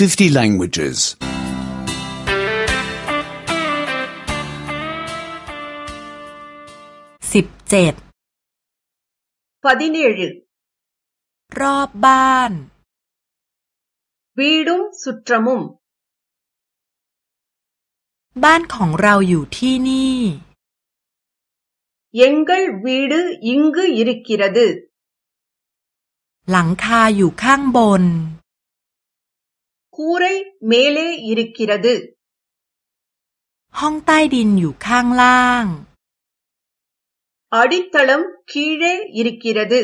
50 languages. 17. 17. รอบบ้านวีดุംสุตรมุมบ้านของเราอยู่ที่นี่ எங்கள் வீடு இ กย க ுิ ர ิ க ் க หลังคาอยู่ข้างบน கூரை மேலே இருக்கிறது ห้องใต้ดินอยู่ข้างล่าง அடித்தளம் கீழே இருக்கிறது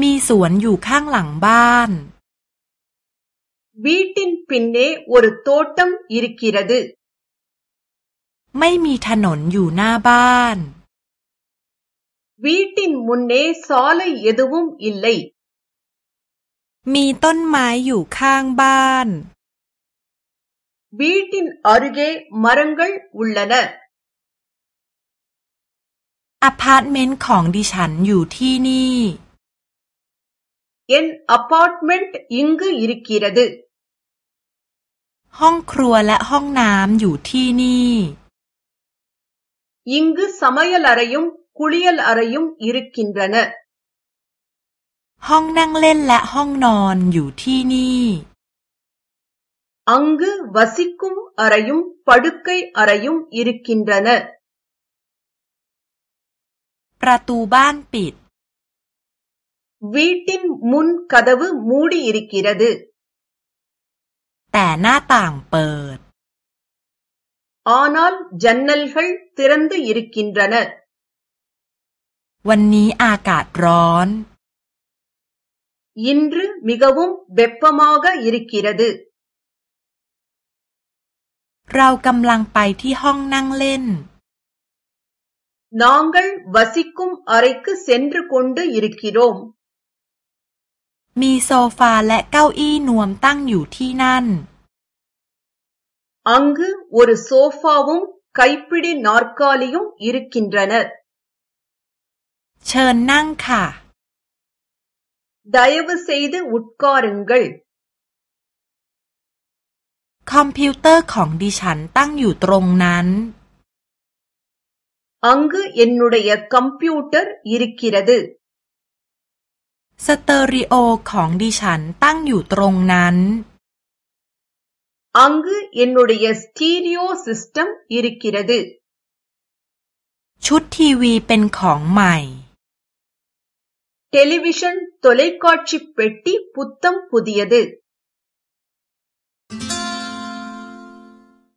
มีสวนอยู่ข้างหลังบ้าน வீட்டின் பின்னே ஒரு தோட்டம் இருக்கிறது ไม่มีถนนอยู่หน้าบ้าน வீட்டின் முன்னே சாலை எதுவும் இல்லை มีต้นไม้อยู่ข้างบ้าน บีตินอริเกมารังเกลุลลนะอพาร์ตเมนต์ของดิฉันอยู่ที่นี่เอ็นอพาร์ตเมนต์อิงก์ยิริกีระดห้องครัวและห้องน้ำอยู่ที่นี่ยิงก์สมัยลารยุมคุลียลารยุมยิริกินระนะห้องนั่งเล่นและห้องนอนอยู่ที่นี่ அங்கு வசிக்கும் அறையும் படுக்கை அறையும் இருக்கின்றன ประตูบ้านปิด வீட்டின் முன் கதவு மூடி இருக்கிறது แต่หน้าต่างเปิด ஆனால் ஜன்னல்கள் திறந்து இருக்கின்றன วันนี้อากาศร้อน இன்று மிகவும் வெப்பமாக இருக்கிறது เรากำลังไปที่ห้องนั่งเล่น நாங்கள் வசிக்கும் அறைக்கு சென்று கொண்டு இருக்கிறோம் มีโซฟาและเก้าอี้นวมตั้งอยู่ที่นั่น அங்கு ஒரு சோஃபாவும் கைப்பிடி நாற்காலியும் இருக்கின்றன เชิญนั่งค่ะ தயவு செய்து உட்காருங்கள் คอมพิวเตอร์ของดิฉันตั้งอยู่ตรงนั้นอังกுยน் ன ு ட ைคอมพิวเตอร์ยริกิร் க ி ற த ுสเตอริโอของดิฉันตั้งอยู่ตรงนั้นอังกு எ ன ்รுยை ய ต்ริโอซิสเต็มยริกิร் க ி ற த ுชุดทีวีเป็นของใหม่ டெலிவிஷன் தொலைக்காட்சி பெட்டி புத்தம் புதியது